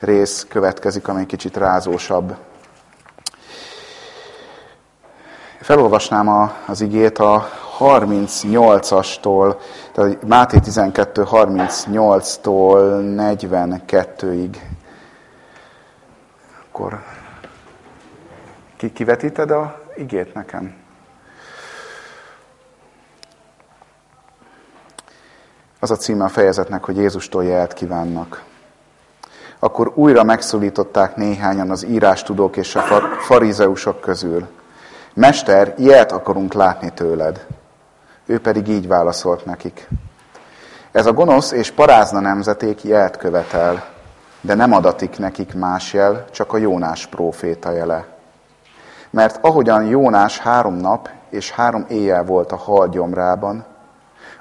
rész következik, amely kicsit rázósabb. Felolvasnám a, az igét a 38-astól, tehát Máté 12, 38-tól 42-ig. Akkor ki kivetíted a igét nekem? Az a címe a fejezetnek, hogy Jézustól jelt kívánnak. Akkor újra megszólították néhányan az írástudók és a farizeusok közül. Mester, ilyet akarunk látni tőled. Ő pedig így válaszolt nekik. Ez a gonosz és parázna nemzeték jelt követel, de nem adatik nekik más jel, csak a Jónás próféta jele. Mert ahogyan Jónás három nap és három éjjel volt a hal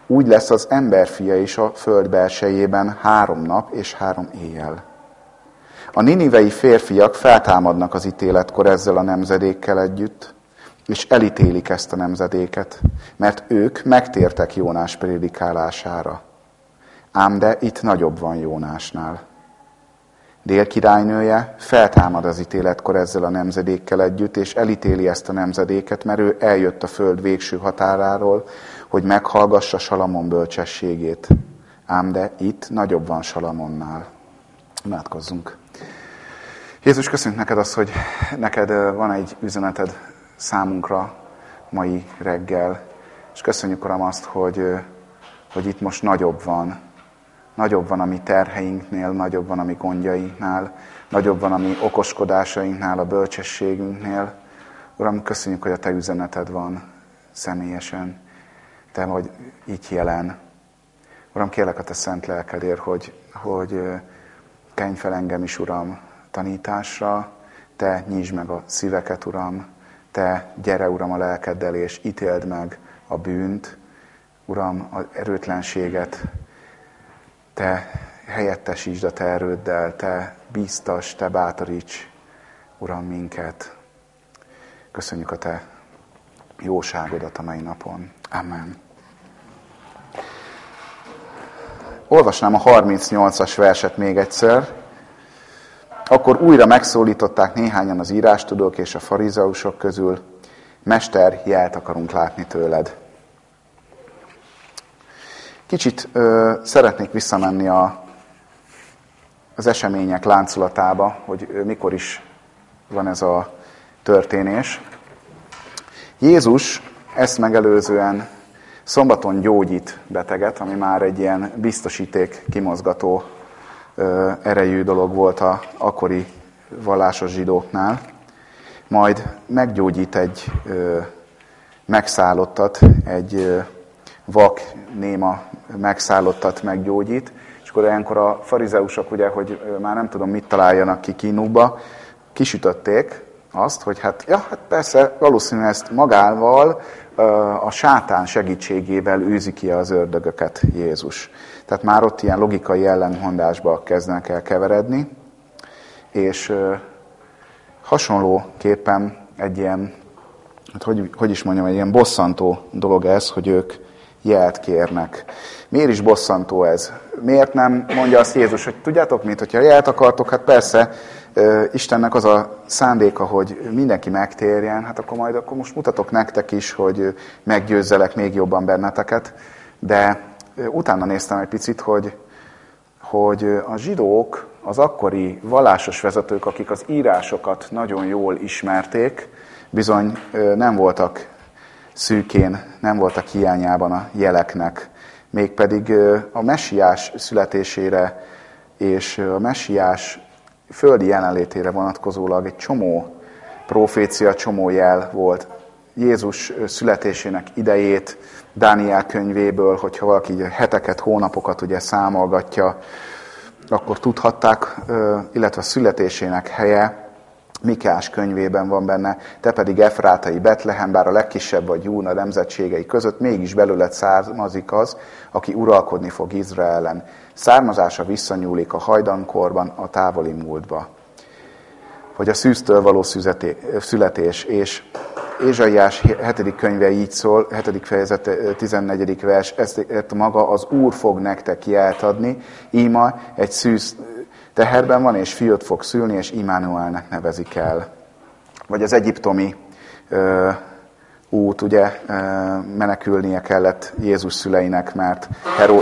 úgy lesz az emberfia is a föld belsejében három nap és három éjjel. A ninivei férfiak feltámadnak az ítéletkor ezzel a nemzedékkel együtt, és elítélik ezt a nemzedéket, mert ők megtértek Jónás prédikálására. Ám de itt nagyobb van Jónásnál. Dél királynője feltámad az ítéletkor ezzel a nemzedékkel együtt, és elítéli ezt a nemzedéket, mert ő eljött a föld végső határáról, hogy meghallgassa Salamon bölcsességét. Ám de itt nagyobb van Salamonnál. Imádkozzunk. Jézus, köszönjük neked azt, hogy neked van egy üzeneted számunkra mai reggel, és köszönjük, Uram, azt, hogy, hogy itt most nagyobb van. Nagyobb van a mi terheinknél, nagyobb van a mi gondjainknál, nagyobb van a mi okoskodásainknál, a bölcsességünknél. Uram, köszönjük, hogy a Te üzeneted van személyesen. Te vagy így jelen. Uram, kérlek a Te szent lelkedért, hogy, hogy kenj fel engem is, Uram, tanításra, Te nyisd meg a szíveket, Uram, Te gyere, Uram, a lelkeddel, és ítéld meg a bűnt, Uram, az erőtlenséget, Te helyettesítsd a Te erőddel, Te bíztas, Te bátoríts, Uram, minket. Köszönjük a Te jóságodat a mai napon. Amen. Olvasnám a 38-as verset még egyszer. Akkor újra megszólították néhányan az írástudók és a farizeusok közül, Mester, jelt akarunk látni tőled. Kicsit ö, szeretnék visszamenni a, az események láncolatába, hogy ö, mikor is van ez a történés. Jézus ezt megelőzően szombaton gyógyít beteget, ami már egy ilyen biztosíték kimozgató erejű dolog volt a akkori vallásos zsidóknál. Majd meggyógyít egy megszállottat, egy vak, néma megszállottat meggyógyít, és akkor ilyenkor a farizeusok, ugye, hogy már nem tudom mit találjanak ki kínukba, kisütötték azt, hogy hát, ja, hát persze, valószínűleg ezt magával, a sátán segítségével űzi ki az ördögöket Jézus. Tehát már ott ilyen logikai ellentmondásba kezdenek el keveredni, és hasonlóképpen egy ilyen, hát hogy, hogy is mondjam, egy ilyen bosszantó dolog ez, hogy ők jelt kérnek. Miért is bosszantó ez? Miért nem mondja azt Jézus, hogy tudjátok mit, hogyha jelt akartok, hát persze Istennek az a szándéka, hogy mindenki megtérjen, hát akkor majd akkor most mutatok nektek is, hogy meggyőzzelek még jobban benneteket, de utána néztem egy picit, hogy, hogy a zsidók, az akkori vallásos vezetők, akik az írásokat nagyon jól ismerték, bizony nem voltak szűkén, nem voltak hiányában a jeleknek, mégpedig a messiás születésére és a messiás földi jelenlétére vonatkozólag egy csomó profécia, csomó jel volt. Jézus születésének idejét Dániel könyvéből, hogyha valaki heteket, hónapokat ugye számolgatja, akkor tudhatták, illetve a születésének helye Mikás könyvében van benne, te pedig Efrátai Betlehem, bár a legkisebb vagy Júna nemzetségei között, mégis belőled származik az, aki uralkodni fog Izraelen. Származása visszanyúlik a hajdankorban, a távoli múltba. Vagy a szűztől való születés, és Ézsaiás 7. könyve így szól, 7. fejezet 14. vers, ezt maga az Úr fog nektek jelt adni, íma egy szűz teherben van, és fiút fog szülni, és Immanuelnek nevezik el. Vagy az egyiptomi ö, út, ugye ö, menekülnie kellett Jézus szüleinek, mert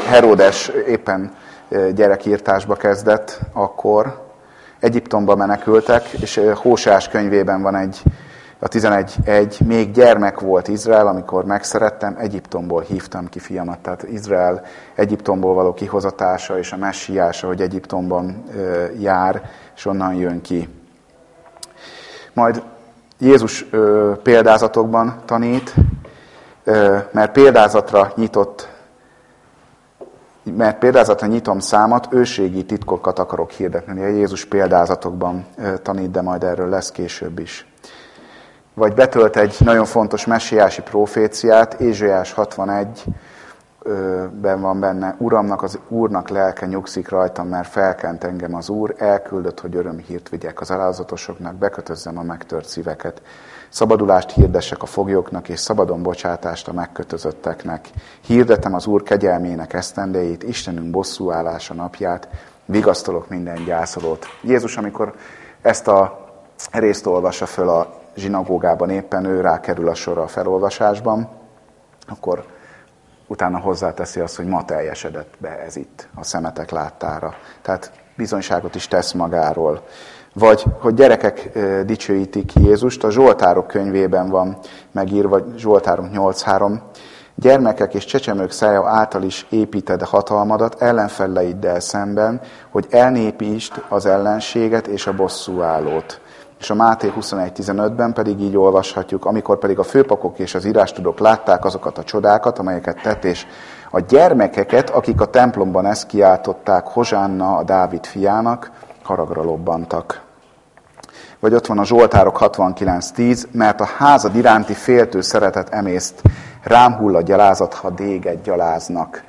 Herodes éppen gyerekírtásba kezdett akkor, Egyiptomba menekültek, és Hósás könyvében van egy, a 11.1, még gyermek volt Izrael, amikor megszerettem, Egyiptomból hívtam ki fiamat. Tehát Izrael Egyiptomból való kihozatása és a messiása, hogy Egyiptomban jár, és onnan jön ki. Majd Jézus példázatokban tanít, mert példázatra nyitott mert példázatra nyitom számat, őségi titkokat akarok hirdetni. Jézus példázatokban tanít, de majd erről lesz később is. Vagy betölt egy nagyon fontos messiási proféciát, Ézsaiás 61, ben van benne, Uramnak, az Úrnak lelke nyugszik rajtam, mert felkent engem az Úr, elküldött, hogy örömhírt vigyek az alázatosoknak, bekötözzem a megtört szíveket. Szabadulást hirdessek a foglyoknak, és szabadon bocsátást a megkötözötteknek. Hirdetem az Úr kegyelmének esztendejét, Istenünk bosszúállása napját, vigasztolok minden gyászolót. Jézus, amikor ezt a részt olvassa föl a zsinagógában, éppen ő rákerül a sor a felolvasásban, akkor utána hozzáteszi azt, hogy ma teljesedett be ez itt, a szemetek láttára. Tehát bizonyságot is tesz magáról. Vagy, hogy gyerekek dicsőítik Jézust, a Zsoltárok könyvében van megírva, Zsoltárok 8.3, gyermekek és csecsemők szája által is építed hatalmadat ellenfelleiddel szemben, hogy elnépítsd az ellenséget és a bosszúállót. És a Máté 21.15-ben pedig így olvashatjuk, amikor pedig a főpakok és az írástudók látták azokat a csodákat, amelyeket tett, és a gyermekeket, akik a templomban ezt kiáltották Hozsánna a Dávid fiának, haragra lobbantak. Vagy ott van a Zsoltárok 69.10, mert a házad iránti féltő szeretet emészt, rám hull a gyalázat, ha déged gyaláznak.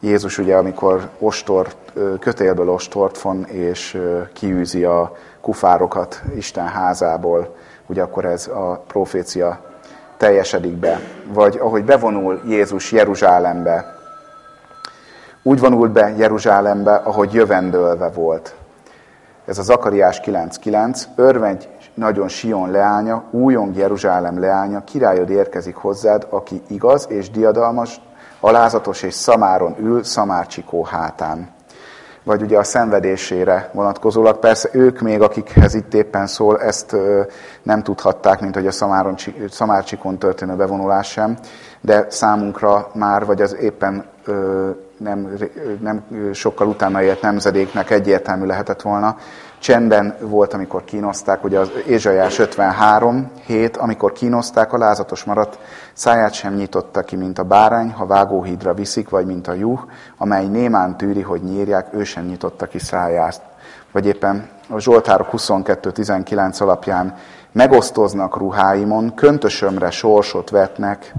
Jézus ugye, amikor ostort, kötélből ostort von, és kiűzi a kufárokat Isten házából, ugye akkor ez a profécia teljesedik be. Vagy ahogy bevonul Jézus Jeruzsálembe, úgy vonult be Jeruzsálembe, ahogy jövendőlve volt. Ez a Zakariás 9.9. Örvendj nagyon Sion leánya, újong Jeruzsálem leánya, királyod érkezik hozzád, aki igaz és diadalmas, alázatos és szamáron ül, szamárcsikó hátán vagy ugye a szenvedésére vonatkozólag. Persze ők még, akikhez itt éppen szól, ezt nem tudhatták, mint hogy a szamáron, szamárcsikon történő bevonulás sem, de számunkra már, vagy az éppen nem, nem sokkal utána élt nemzedéknek egyértelmű lehetett volna. Csendben volt, amikor kínozták, ugye az Ézsajás 53 hét, amikor kínozták, a lázatos maradt, száját sem nyitotta ki, mint a bárány, ha vágóhídra viszik, vagy mint a juh, amely némán tűri, hogy nyírják, ő sem nyitotta ki száját. Vagy éppen a Zsoltárok 22-19 alapján megosztoznak ruháimon, köntösömre sorsot vetnek,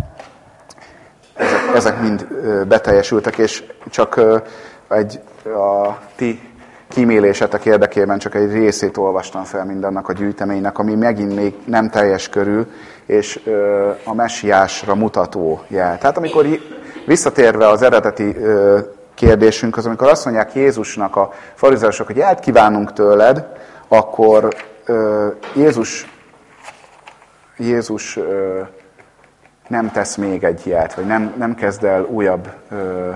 ezek, ezek mind beteljesültek, és csak egy a ti kímélésetek érdekében csak egy részét olvastam fel mindannak a gyűjteménynek, ami megint még nem teljes körül, és a messiásra mutató jel. Tehát amikor visszatérve az eredeti kérdésünk, az amikor azt mondják Jézusnak a farizeusok, hogy jelt kívánunk tőled, akkor Jézus, Jézus nem tesz még egy ilyet, vagy nem, nem kezd el újabb ö,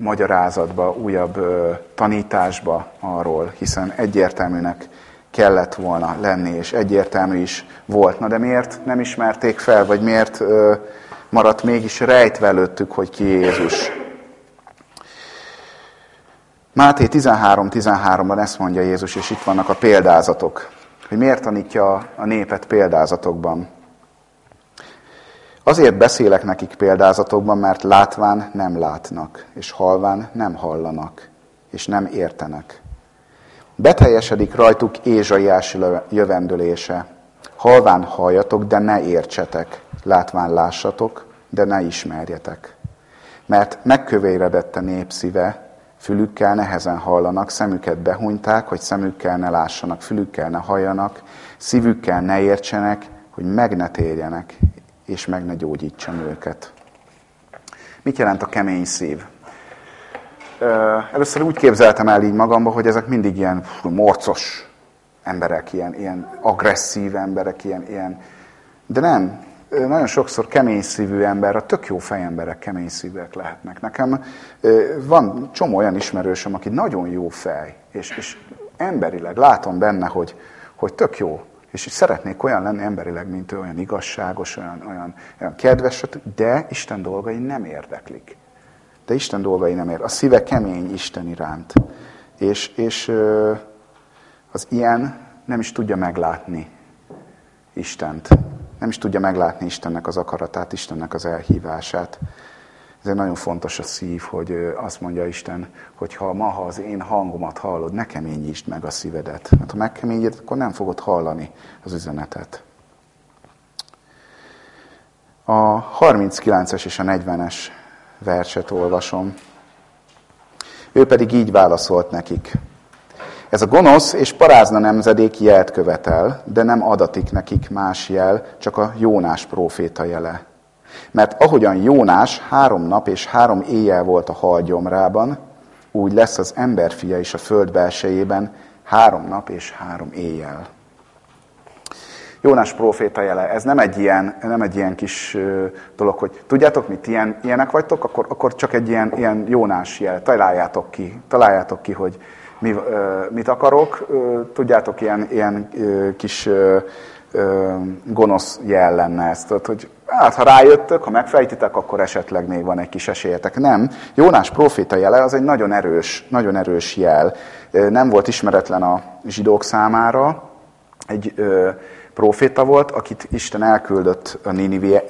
magyarázatba, újabb ö, tanításba arról, hiszen egyértelműnek kellett volna lenni, és egyértelmű is volt. Na de miért nem ismerték fel, vagy miért ö, maradt mégis rejtve előttük, hogy ki Jézus? Máté 13.13-ban ezt mondja Jézus, és itt vannak a példázatok, hogy miért tanítja a népet példázatokban. Azért beszélek nekik példázatokban, mert látván nem látnak, és halván nem hallanak, és nem értenek. Beteljesedik rajtuk Ézsaiás jövendőlése. Halván halljatok, de ne értsetek. Látván lássatok, de ne ismerjetek. Mert megkövéredett a nép szíve, fülükkel nehezen hallanak, szemüket behunyták, hogy szemükkel ne lássanak, fülükkel ne halljanak, szívükkel ne értsenek, hogy meg ne térjenek, és meg ne gyógyítsam őket. Mit jelent a kemény szív? először úgy képzeltem el így magamba, hogy ezek mindig ilyen morcos emberek, ilyen, ilyen agresszív emberek, ilyen, ilyen... De nem, nagyon sokszor kemény szívű ember, a tök jó fejemberek kemény szívűek lehetnek. Nekem van csomó olyan ismerősöm, aki nagyon jó fej, és, és emberileg látom benne, hogy, hogy tök jó, és szeretnék olyan lenni emberileg, mint ő, olyan igazságos, olyan, olyan, olyan kedves, de Isten dolgai nem érdeklik. De Isten dolgai nem ér. A szíve kemény Isten iránt. És, és az ilyen nem is tudja meglátni Istent. Nem is tudja meglátni Istennek az akaratát, Istennek az elhívását. Ezért nagyon fontos a szív, hogy azt mondja Isten, hogy ha ma, ha az én hangomat hallod, ne keményítsd meg a szívedet. Mert ha megkeményíted, akkor nem fogod hallani az üzenetet. A 39-es és a 40-es verset olvasom. Ő pedig így válaszolt nekik. Ez a gonosz és parázna nemzedék jelt követel, de nem adatik nekik más jel, csak a Jónás próféta jele. Mert ahogyan Jónás három nap és három éjjel volt a halgyomrában, úgy lesz az emberfia is a föld belsejében három nap és három éjjel. Jónás próféta jele, ez nem egy ilyen, nem egy ilyen kis dolog, hogy tudjátok mit, ilyen, ilyenek vagytok, akkor, akkor csak egy ilyen, ilyen Jónás jel, találjátok ki, találjátok ki, hogy mi, mit akarok, tudjátok, ilyen, ilyen kis gonosz jel lenne ez, tudod, hogy hát ha rájöttök, ha megfejtitek, akkor esetleg még van egy kis esélyetek. Nem. Jónás proféta jele az egy nagyon erős, nagyon erős jel. Nem volt ismeretlen a zsidók számára, egy ö, proféta volt, akit Isten elküldött a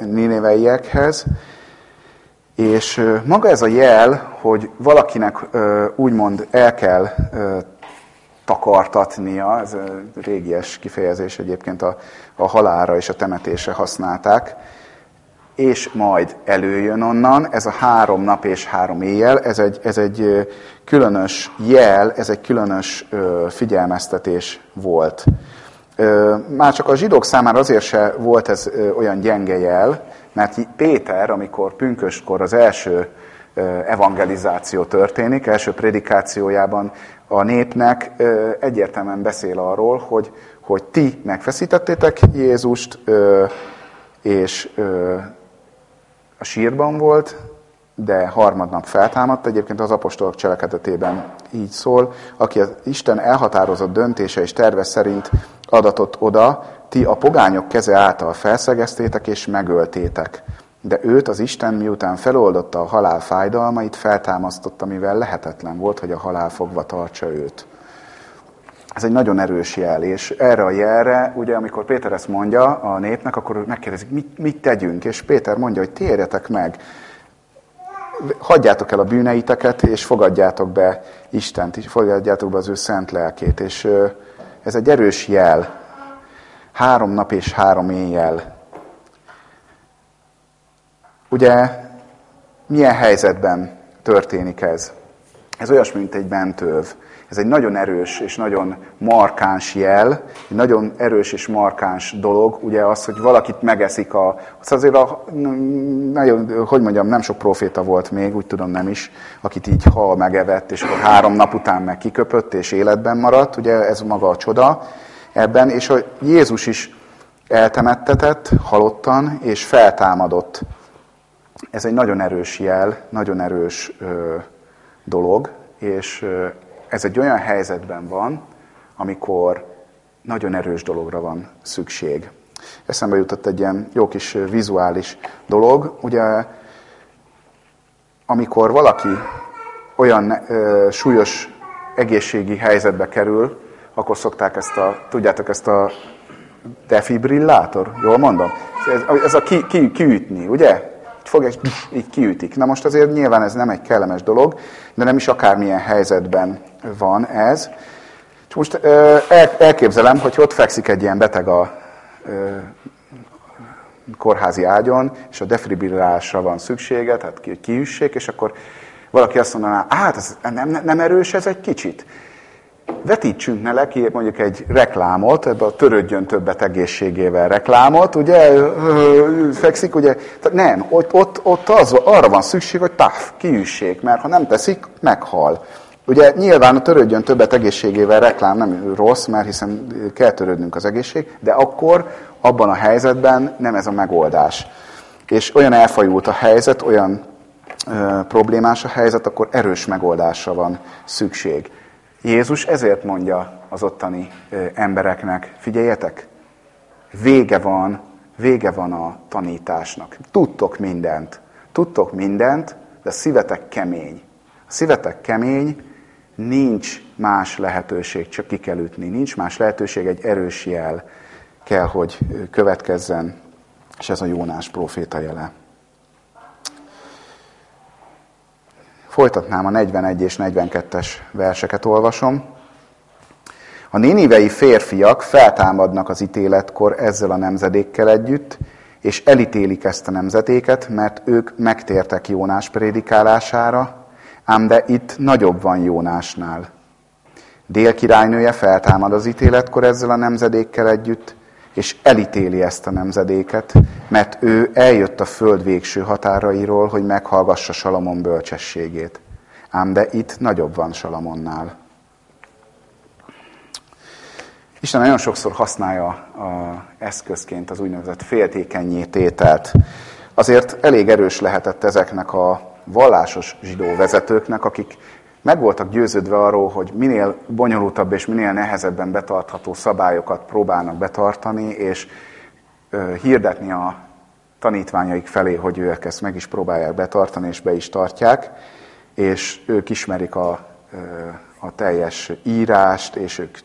niniveiekhez, és maga ez a jel, hogy valakinek úgymond el kell takartatnia, ez régies kifejezés egyébként a, a halára és a temetésre használták, és majd előjön onnan, ez a három nap és három éjjel, ez egy, ez egy különös jel, ez egy különös figyelmeztetés volt. Már csak a zsidók számára azért se volt ez olyan gyenge jel, mert Péter, amikor pünköskor az első evangelizáció történik, első predikációjában a népnek egyértelműen beszél arról, hogy, hogy ti megfeszítettétek Jézust, és a sírban volt, de harmadnap feltámadt, egyébként az apostolok cselekedetében így szól, aki az Isten elhatározott döntése és terve szerint adatott oda, ti a pogányok keze által felszegeztétek és megöltétek. De őt az Isten miután feloldotta a halál fájdalmait, feltámasztotta, mivel lehetetlen volt, hogy a halál fogva tartsa őt. Ez egy nagyon erős jel, és erre a jelre, ugye amikor Péter ezt mondja a népnek, akkor megkérdezik, mit, mit tegyünk, és Péter mondja, hogy térjetek meg, hagyjátok el a bűneiteket, és fogadjátok be Istent, és fogadjátok be az ő szent lelkét, és ez egy erős jel, három nap és három éjjel. Ugye milyen helyzetben történik ez? Ez olyasmi, mint egy mentőv. Ez egy nagyon erős és nagyon markáns jel, egy nagyon erős és markáns dolog, ugye az, hogy valakit megeszik a... Az azért a, nagyon, hogy mondjam, nem sok proféta volt még, úgy tudom nem is, akit így hal megevett, és akkor három nap után meg kiköpött, és életben maradt, ugye ez maga a csoda ebben, és a Jézus is eltemettetett, halottan, és feltámadott. Ez egy nagyon erős jel, nagyon erős ö, dolog, és ez egy olyan helyzetben van, amikor nagyon erős dologra van szükség. Eszembe jutott egy ilyen jó kis vizuális dolog. Ugye, amikor valaki olyan ö, súlyos egészségi helyzetbe kerül, akkor szokták ezt a, tudjátok, ezt a defibrillátor, jól mondom? Ez, ez a ki, ki, kiütni, ugye? Fog és így kiütik. Na most azért nyilván ez nem egy kellemes dolog, de nem is akármilyen helyzetben van ez. És most el, elképzelem, hogy ott fekszik egy ilyen beteg a kórházi ágyon, és a defibrillálásra van szüksége, tehát ki, kiüssék, és akkor valaki azt mondaná, hát ez nem, nem erős ez egy kicsit. Vetítsünk ne ki mondjuk egy reklámot, ebbe a törődjön többet egészségével reklámot, ugye, fekszik, ugye, tehát nem, ott, ott, ott az, arra van szükség, hogy taf, kiüssék, mert ha nem teszik, meghal. Ugye nyilván a törődjön többet egészségével reklám nem rossz, mert hiszen kell törődnünk az egészség, de akkor abban a helyzetben nem ez a megoldás. És olyan elfajult a helyzet, olyan ö, problémás a helyzet, akkor erős megoldásra van szükség. Jézus ezért mondja az ottani embereknek, figyeljetek, vége van, vége van a tanításnak. Tudtok mindent, tudtok mindent, de a szívetek kemény. A szívetek kemény, nincs más lehetőség, csak ki kell ütni. Nincs más lehetőség, egy erős jel kell, hogy következzen, és ez a Jónás proféta jele. Folytatnám a 41 és 42-es verseket olvasom. A nénivei férfiak feltámadnak az ítéletkor ezzel a nemzedékkel együtt, és elítélik ezt a nemzetéket, mert ők megtértek Jónás prédikálására, Ám de itt nagyobb van Jónásnál. Dél királynője feltámad az ítéletkor ezzel a nemzedékkel együtt, és elítéli ezt a nemzedéket, mert ő eljött a föld végső határairól, hogy meghallgassa Salamon bölcsességét. Ám de itt nagyobb van Salamonnál. Isten nagyon sokszor használja a eszközként az úgynevezett féltékenyé tételt. Azért elég erős lehetett ezeknek a vallásos zsidó vezetőknek, akik meg voltak győződve arról, hogy minél bonyolultabb és minél nehezebben betartható szabályokat próbálnak betartani, és hirdetni a tanítványaik felé, hogy ők ezt meg is próbálják betartani, és be is tartják, és ők ismerik a, a teljes írást, és ők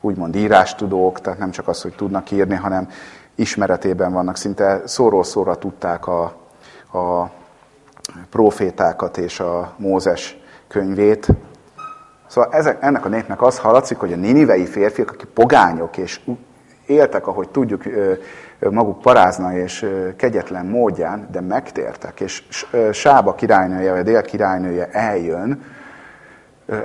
úgymond írástudók, tehát nem csak az, hogy tudnak írni, hanem ismeretében vannak, szinte szóról szóra tudták a, a profétákat és a Mózes könyvét. Szóval ezek, ennek a népnek az hallatszik, hogy a ninivei férfiak, akik pogányok és éltek, ahogy tudjuk, maguk parázna és kegyetlen módján, de megtértek, és Sába királynője, vagy a dél királynője eljön,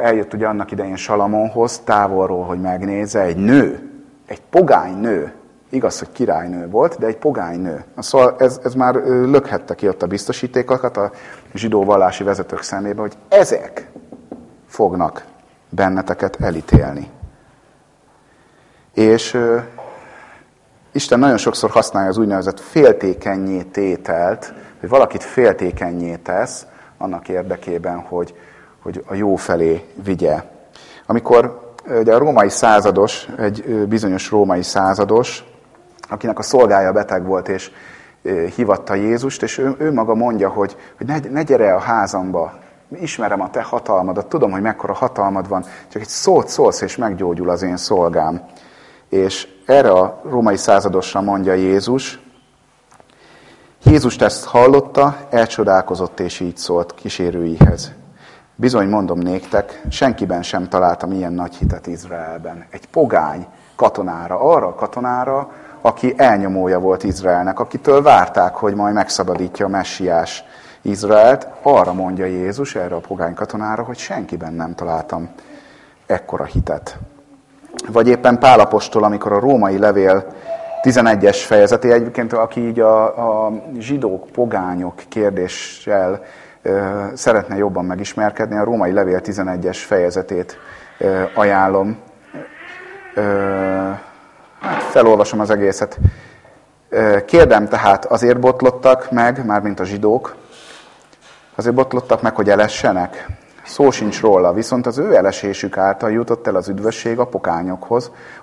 eljött ugye annak idején Salamonhoz, távolról, hogy megnézze, egy nő, egy pogány nő, Igaz, hogy királynő volt, de egy pogánynő. Szóval ez, ez már lökhette ki ott a biztosítékokat a zsidó vallási vezetők szemébe, hogy ezek fognak benneteket elítélni. És ö, Isten nagyon sokszor használja az úgynevezett féltékenyé tételt, hogy valakit féltékenyé tesz annak érdekében, hogy, hogy a jó felé vigye. Amikor ugye a római százados, egy bizonyos római százados, akinek a szolgája beteg volt, és hivatta Jézust, és ő, ő maga mondja, hogy, hogy ne, ne gyere a házamba, ismerem a te hatalmadat, tudom, hogy mekkora hatalmad van, csak egy szót szólsz, és meggyógyul az én szolgám. És erre a római századosra mondja Jézus, Jézus ezt hallotta, elcsodálkozott, és így szólt kísérőihez. Bizony mondom néktek, senkiben sem találtam ilyen nagy hitet Izraelben. Egy pogány katonára, arra a katonára, aki elnyomója volt Izraelnek, akitől várták, hogy majd megszabadítja a messiás Izraelt, arra mondja Jézus erre a pogány katonára, hogy senkiben nem találtam ekkora hitet. Vagy éppen Pálapostól, amikor a római levél 11-es fejezeti, egyébként aki így a, a zsidók, pogányok kérdéssel szeretne jobban megismerkedni, a római levél 11-es fejezetét ajánlom. Hát felolvasom az egészet. Kérdem tehát, azért botlottak meg, mármint a zsidók, azért botlottak meg, hogy elessenek? Szó sincs róla, viszont az ő elesésük által jutott el az üdvösség a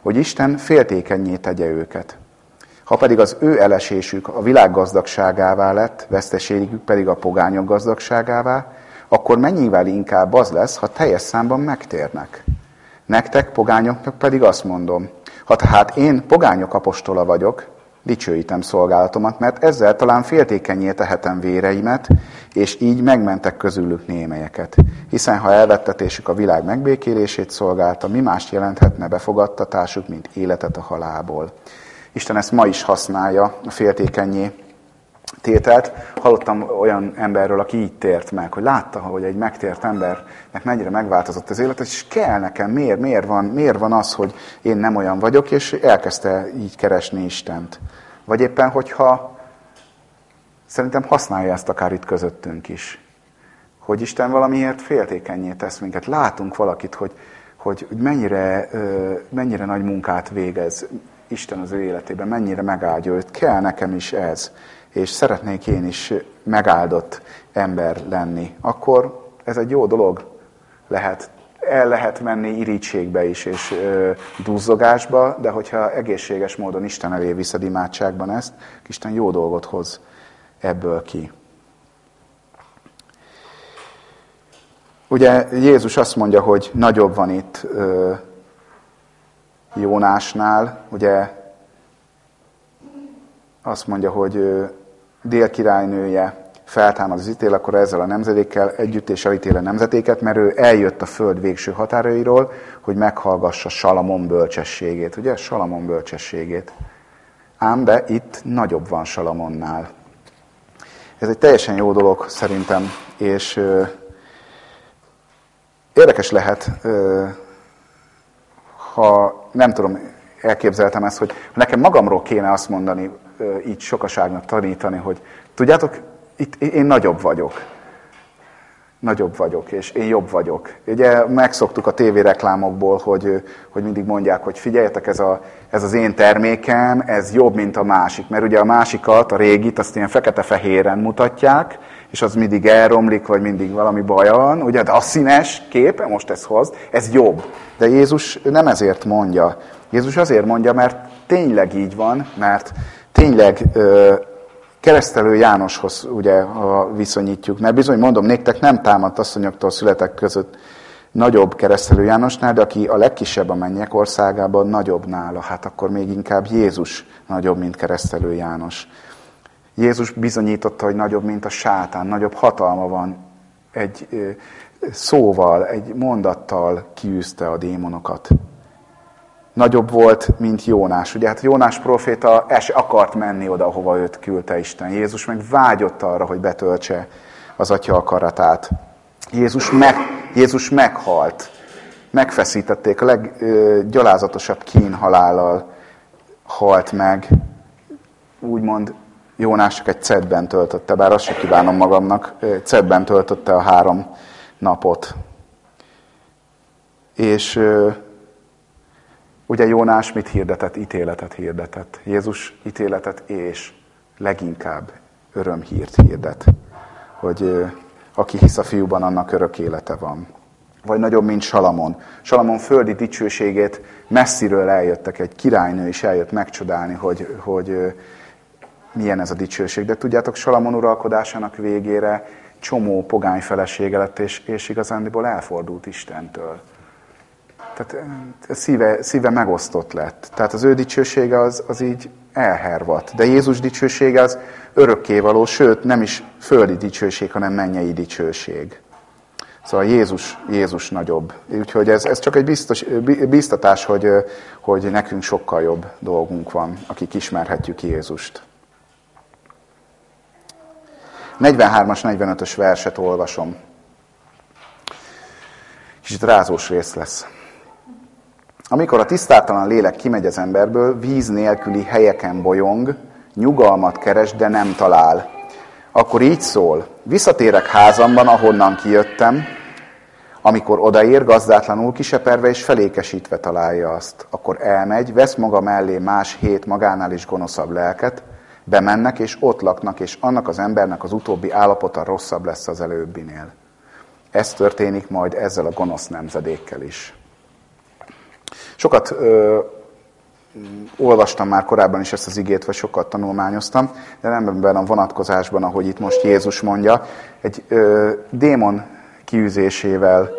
hogy Isten féltékenyé tegye őket. Ha pedig az ő elesésük a világ gazdagságává lett, veszteségük pedig a pogányok gazdagságává, akkor mennyivel inkább az lesz, ha teljes számban megtérnek. Nektek, pogányoknak pedig azt mondom, ha tehát én pogányok apostola vagyok, dicsőítem szolgálatomat, mert ezzel talán féltékenyé tehetem véreimet, és így megmentek közülük némelyeket. Hiszen ha elvettetésük a világ megbékélését szolgálta, mi mást jelenthetne befogadtatásuk, mint életet a halálból. Isten ezt ma is használja a féltékenyé tételt. Hallottam olyan emberről, aki így tért meg, hogy látta, hogy egy megtért embernek mennyire megváltozott az élet, és kell nekem, miért, miért, van, miért van az, hogy én nem olyan vagyok, és elkezdte így keresni Istent. Vagy éppen, hogyha szerintem használja ezt akár itt közöttünk is. Hogy Isten valamiért féltékenyé tesz minket. Látunk valakit, hogy, hogy mennyire, mennyire nagy munkát végez Isten az ő életében, mennyire megáldja őt. Kell nekem is ez és szeretnék én is megáldott ember lenni, akkor ez egy jó dolog lehet. El lehet menni irítségbe is, és ö, duzzogásba, de hogyha egészséges módon Isten elé viszed imádságban ezt, Isten jó dolgot hoz ebből ki. Ugye Jézus azt mondja, hogy nagyobb van itt Jónásnál, ugye azt mondja, hogy dél királynője feltámad az ítél, akkor ezzel a nemzedékkel együtt és elítél a nemzetéket, mert ő eljött a föld végső határairól, hogy meghallgassa Salamon bölcsességét. Ugye? Salamon bölcsességét. Ám de itt nagyobb van Salamonnál. Ez egy teljesen jó dolog szerintem, és ö, érdekes lehet, ö, ha nem tudom, elképzeltem ezt, hogy nekem magamról kéne azt mondani, így sokaságnak tanítani, hogy tudjátok, itt én nagyobb vagyok. Nagyobb vagyok, és én jobb vagyok. Ugye megszoktuk a tévéreklámokból, hogy, hogy mindig mondják, hogy figyeljetek, ez, a, ez az én termékem, ez jobb, mint a másik. Mert ugye a másikat, a régit, azt ilyen fekete-fehéren mutatják, és az mindig elromlik, vagy mindig valami baj van, ugye, de a színes kép, most ez hoz, ez jobb. De Jézus nem ezért mondja. Jézus azért mondja, mert tényleg így van, mert tényleg keresztelő Jánoshoz, ugye, ha viszonyítjuk, mert bizony mondom, néktek nem támadt asszonyoktól születek között nagyobb keresztelő Jánosnál, de aki a legkisebb a mennyek országában, nagyobb nála, hát akkor még inkább Jézus nagyobb, mint keresztelő János. Jézus bizonyította, hogy nagyobb, mint a sátán, nagyobb hatalma van. Egy szóval, egy mondattal kiűzte a démonokat nagyobb volt, mint Jónás. Ugye hát Jónás proféta es akart menni oda, ahova őt küldte Isten. Jézus meg vágyott arra, hogy betöltse az atya akaratát. Jézus, meg, Jézus meghalt. Megfeszítették, a leggyalázatosabb kínhalállal halt meg. Úgymond Jónás csak egy cedben töltötte, bár azt se kívánom magamnak, cedben töltötte a három napot. És Ugye Jónás mit hirdetett? Ítéletet hirdetett. Jézus ítéletet és leginkább örömhírt hirdet, hogy aki hisz a fiúban, annak örök élete van. Vagy nagyobb, mint Salamon. Salamon földi dicsőségét messziről eljöttek, egy királynő is eljött megcsodálni, hogy, hogy milyen ez a dicsőség. De tudjátok, Salamon uralkodásának végére csomó pogány felesége lett, és, és igazándiból elfordult Istentől. Tehát szíve, szíve megosztott lett. Tehát az ő dicsősége az, az így elhervat. De Jézus dicsősége az örökkévaló, sőt nem is földi dicsőség, hanem mennyei dicsőség. Szóval Jézus, Jézus nagyobb. Úgyhogy ez, ez csak egy biztos, biztatás, hogy, hogy nekünk sokkal jobb dolgunk van, akik ismerhetjük Jézust. 43-as, 45-ös verset olvasom. Kicsit rázós rész lesz. Amikor a tisztátalan lélek kimegy az emberből, víz nélküli helyeken bolyong, nyugalmat keres, de nem talál. Akkor így szól, visszatérek házamban, ahonnan kijöttem, amikor odaér, gazdátlanul kiseperve és felékesítve találja azt. Akkor elmegy, vesz maga mellé más hét magánál is gonoszabb lelket, bemennek és ott laknak, és annak az embernek az utóbbi állapota rosszabb lesz az előbbinél. Ez történik majd ezzel a gonosz nemzedékkel is. Sokat ö, olvastam már korábban is ezt az igét, vagy sokat tanulmányoztam, de nem ebben a vonatkozásban, ahogy itt most Jézus mondja, egy ö, démon kiűzésével,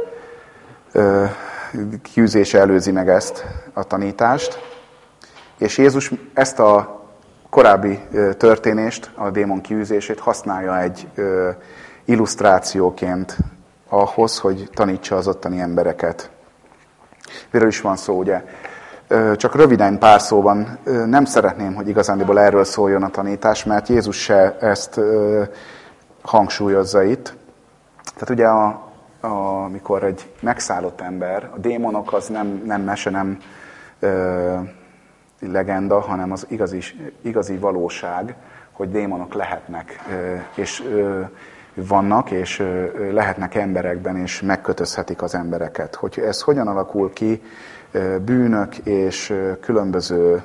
ö, kiűzése előzi meg ezt a tanítást, és Jézus ezt a korábbi történést, a démon kiűzését használja egy illusztrációként ahhoz, hogy tanítsa az ottani embereket. Miről is van szó, ugye? Csak röviden pár szóban nem szeretném, hogy igazándiból erről szóljon a tanítás, mert Jézus se ezt hangsúlyozza itt. Tehát ugye, a, a, amikor egy megszállott ember, a démonok az nem, nem mese, nem legenda, hanem az igazi, igazi valóság, hogy démonok lehetnek, és vannak, és lehetnek emberekben, és megkötözhetik az embereket. Hogy ez hogyan alakul ki, bűnök és különböző,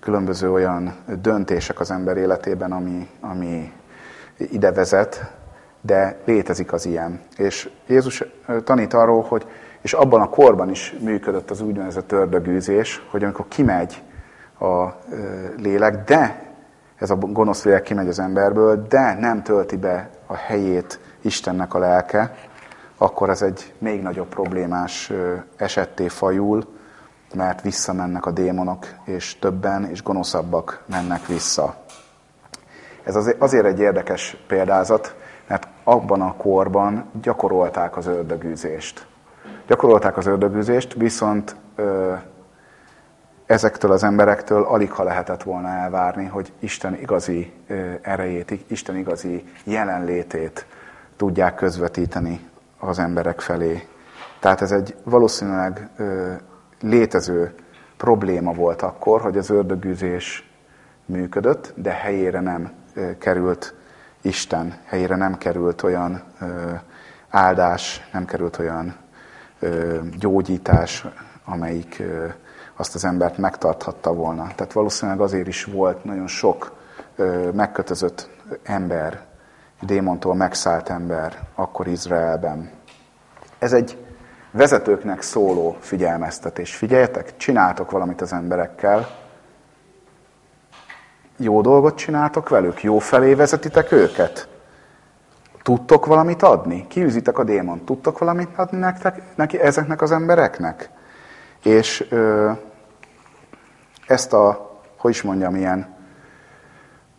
különböző olyan döntések az ember életében, ami, ami ide vezet, de létezik az ilyen. És Jézus tanít arról, hogy és abban a korban is működött az úgynevezett ördögűzés, hogy amikor kimegy a lélek, de ez a gonosz lélek kimegy az emberből, de nem tölti be a helyét Istennek a lelke, akkor ez egy még nagyobb problémás esetté fajul, mert visszamennek a démonok, és többen és gonoszabbak mennek vissza. Ez azért egy érdekes példázat, mert abban a korban gyakorolták az ördögűzést. Gyakorolták az ördögűzést, viszont ö, ezektől az emberektől alig ha lehetett volna elvárni, hogy Isten igazi ö, erejét, Isten igazi jelenlétét tudják közvetíteni az emberek felé. Tehát ez egy valószínűleg ö, létező probléma volt akkor, hogy az ördögűzés működött, de helyére nem került Isten, helyére nem került olyan áldás, nem került olyan gyógyítás, amelyik azt az embert megtarthatta volna. Tehát valószínűleg azért is volt nagyon sok megkötözött ember, démontól megszállt ember akkor Izraelben. Ez egy vezetőknek szóló figyelmeztetés. Figyeljetek, csináltok valamit az emberekkel, jó dolgot csináltok velük? Jó felé vezetitek őket? Tudtok valamit adni? Kiűzitek a démon. Tudtok valamit adni nektek, neki, ezeknek az embereknek? És ö, ezt a, hogy is mondjam, ilyen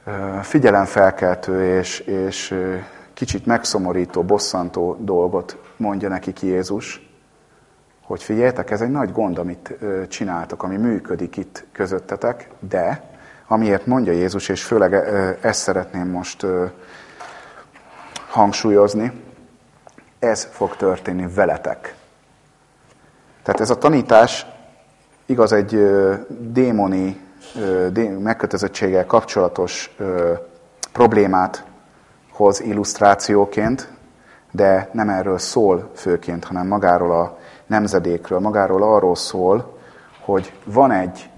ö, figyelemfelkeltő és, és ö, kicsit megszomorító, bosszantó dolgot mondja nekik Jézus, hogy figyeljetek, ez egy nagy gond, amit ö, csináltok, ami működik itt közöttetek, de amiért mondja Jézus, és főleg ezt szeretném most hangsúlyozni, ez fog történni veletek. Tehát ez a tanítás igaz egy démoni megkötözöttséggel kapcsolatos problémát hoz illusztrációként, de nem erről szól főként, hanem magáról a nemzedékről, magáról arról szól, hogy van egy,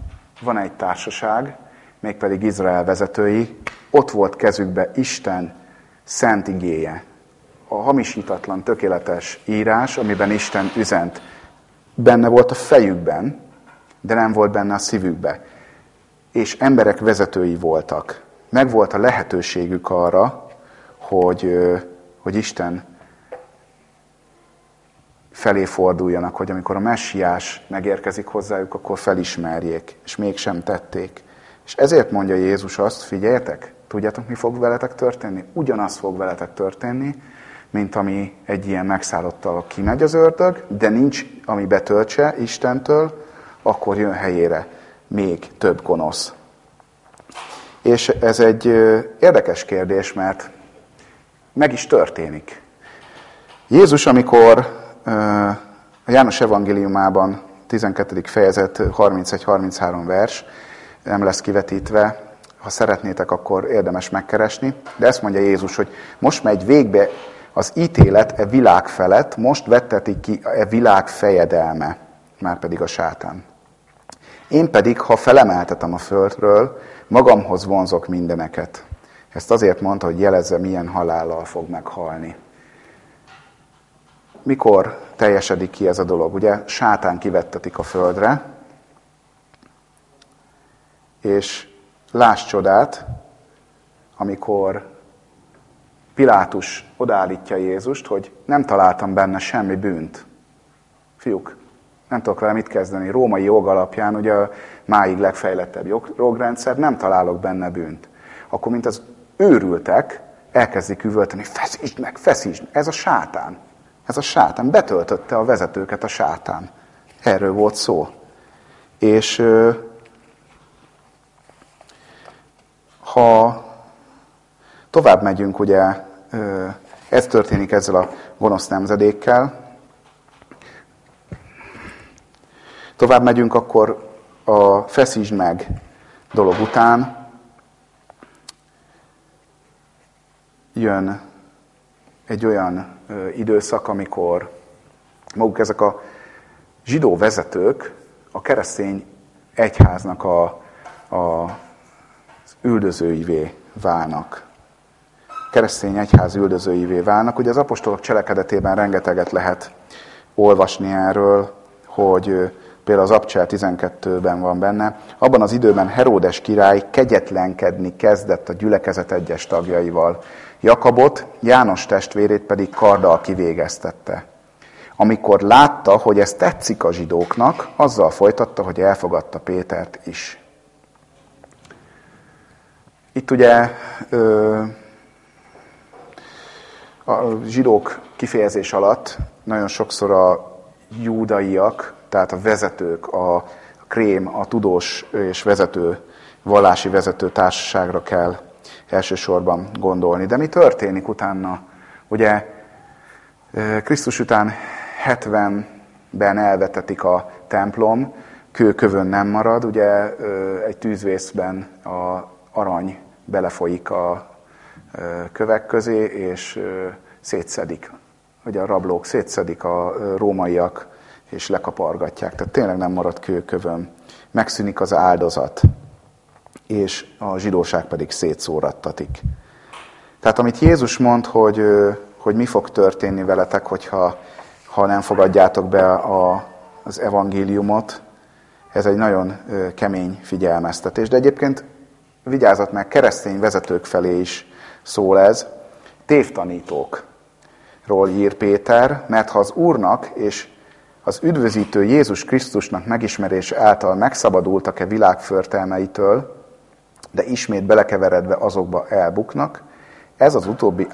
van egy társaság, mégpedig Izrael vezetői, ott volt kezükbe Isten szent igéje. A hamisítatlan, tökéletes írás, amiben Isten üzent. Benne volt a fejükben, de nem volt benne a szívükbe. És emberek vezetői voltak. Meg volt a lehetőségük arra, hogy, hogy Isten felé forduljanak, hogy amikor a messiás megérkezik hozzájuk, akkor felismerjék, és mégsem tették. És ezért mondja Jézus azt, figyeljetek, tudjátok, mi fog veletek történni? Ugyanaz fog veletek történni, mint ami egy ilyen megszállottal kimegy az ördög, de nincs, ami betöltse Istentől, akkor jön helyére még több gonosz. És ez egy érdekes kérdés, mert meg is történik. Jézus, amikor a János evangéliumában 12. fejezet 31-33 vers, nem lesz kivetítve, ha szeretnétek, akkor érdemes megkeresni. De ezt mondja Jézus, hogy most megy végbe az ítélet e világ felett, most vettetik ki e világ fejedelme, már pedig a sátán. Én pedig, ha felemeltetem a földről, magamhoz vonzok mindeneket. Ezt azért mondta, hogy jelezze, milyen halállal fog meghalni. Mikor teljesedik ki ez a dolog? Ugye sátán kivettetik a földre, és láss csodát, amikor Pilátus odállítja Jézust, hogy nem találtam benne semmi bűnt. Fiúk, nem tudok vele mit kezdeni. Római jog alapján, ugye a máig legfejlettebb jogrendszer, nem találok benne bűnt. Akkor, mint az őrültek, elkezdik üvölteni, feszítsd meg, feszítsd meg. Ez a sátán. Ez a sátán. Betöltötte a vezetőket a sátán. Erről volt szó. És ha tovább megyünk, ugye ez történik ezzel a gonosz nemzedékkel, tovább megyünk, akkor a feszítsd meg dolog után. Jön egy olyan időszak, amikor maguk ezek a zsidó vezetők a keresztény egyháznak a, a, az üldözőivé válnak. Keresztény egyház üldözőivé válnak. Ugye az apostolok cselekedetében rengeteget lehet olvasni erről, hogy például az Abcsel 12-ben van benne, abban az időben Heródes király kegyetlenkedni kezdett a gyülekezet egyes tagjaival. Jakabot, János testvérét pedig karddal kivégeztette. Amikor látta, hogy ez tetszik a zsidóknak, azzal folytatta, hogy elfogadta Pétert is. Itt ugye a zsidók kifejezés alatt nagyon sokszor a júdaiak, tehát a vezetők, a krém, a tudós és vezető, vallási vezető társaságra kell elsősorban gondolni. De mi történik utána? Ugye Krisztus után 70-ben elvetetik a templom, kőkövön nem marad, ugye egy tűzvészben a arany belefolyik a kövek közé, és szétszedik. Ugye a rablók szétszedik a rómaiak, és lekapargatják. Tehát tényleg nem marad kőkövön. Megszűnik az áldozat, és a zsidóság pedig szétszórattatik. Tehát amit Jézus mond, hogy, hogy mi fog történni veletek, hogyha ha nem fogadjátok be a, az evangéliumot, ez egy nagyon kemény figyelmeztetés. De egyébként vigyázat meg, keresztény vezetők felé is szól ez, tévtanítókról ír Péter, mert ha az Úrnak és az üdvözítő Jézus Krisztusnak megismerése által megszabadultak-e világförtelmeitől, de ismét belekeveredve azokba elbuknak, ez az utóbbi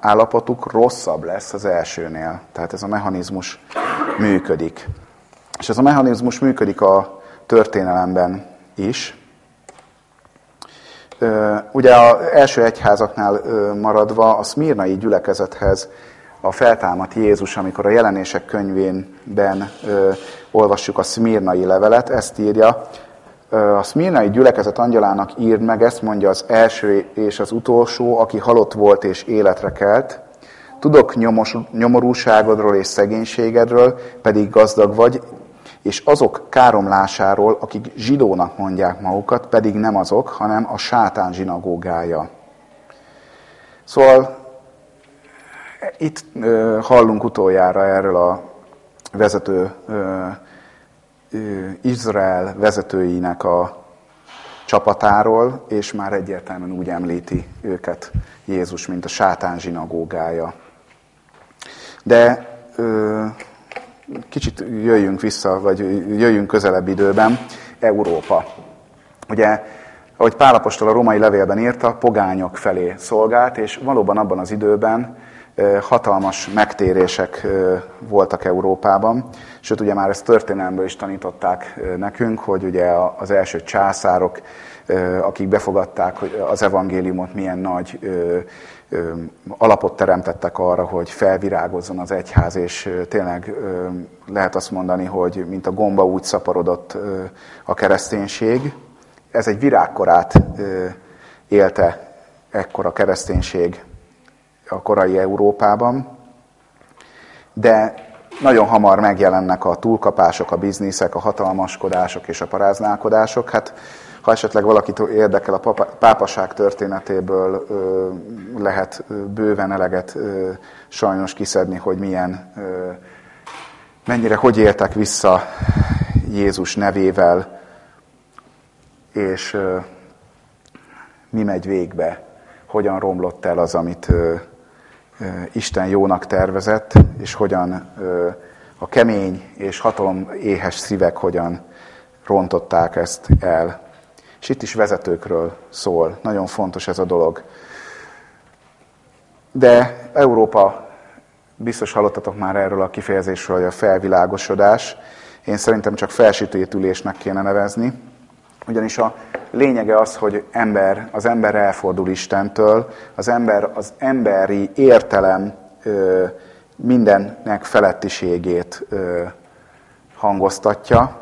állapotuk rosszabb lesz az elsőnél. Tehát ez a mechanizmus működik. És ez a mechanizmus működik a történelemben is. Ugye az első egyházaknál maradva a szmírnai gyülekezethez a feltámadt Jézus, amikor a jelenések könyvében olvassuk a szmírnai levelet, ezt írja, a szmírnai gyülekezet angyalának írd meg, ezt mondja az első és az utolsó, aki halott volt és életre kelt. Tudok nyomos, nyomorúságodról és szegénységedről, pedig gazdag vagy, és azok káromlásáról, akik zsidónak mondják magukat, pedig nem azok, hanem a sátán zsinagógája. Szóval itt hallunk utoljára erről a vezető Izrael vezetőinek a csapatáról, és már egyértelműen úgy említi őket Jézus, mint a sátán zsinagógája. De ö, kicsit jöjjünk vissza, vagy jöjjünk közelebb időben, Európa. Ugye, ahogy Pálapostól a római levélben írta, pogányok felé szolgált, és valóban abban az időben hatalmas megtérések voltak Európában, sőt ugye már ezt történelmből is tanították nekünk, hogy ugye az első császárok, akik befogadták hogy az evangéliumot, milyen nagy alapot teremtettek arra, hogy felvirágozzon az egyház, és tényleg lehet azt mondani, hogy mint a gomba úgy szaporodott a kereszténység. Ez egy virágkorát élte ekkor a kereszténység a korai Európában, de nagyon hamar megjelennek a túlkapások, a bizniszek, a hatalmaskodások és a paráználkodások. Hát, ha esetleg valakit érdekel, a pápaság történetéből lehet bőven eleget sajnos kiszedni, hogy milyen, mennyire, hogy éltek vissza Jézus nevével, és mi megy végbe, hogyan romlott el az, amit Isten jónak tervezett, és hogyan a kemény és hatalom éhes szívek hogyan rontották ezt el. És itt is vezetőkről szól. Nagyon fontos ez a dolog. De Európa, biztos hallottatok már erről a kifejezésről, hogy a felvilágosodás. én szerintem csak felsítétülésnek kéne nevezni, ugyanis a lényege az, hogy ember, az ember elfordul Istentől, az ember az emberi értelem ö, mindennek felettiségét ö, hangoztatja.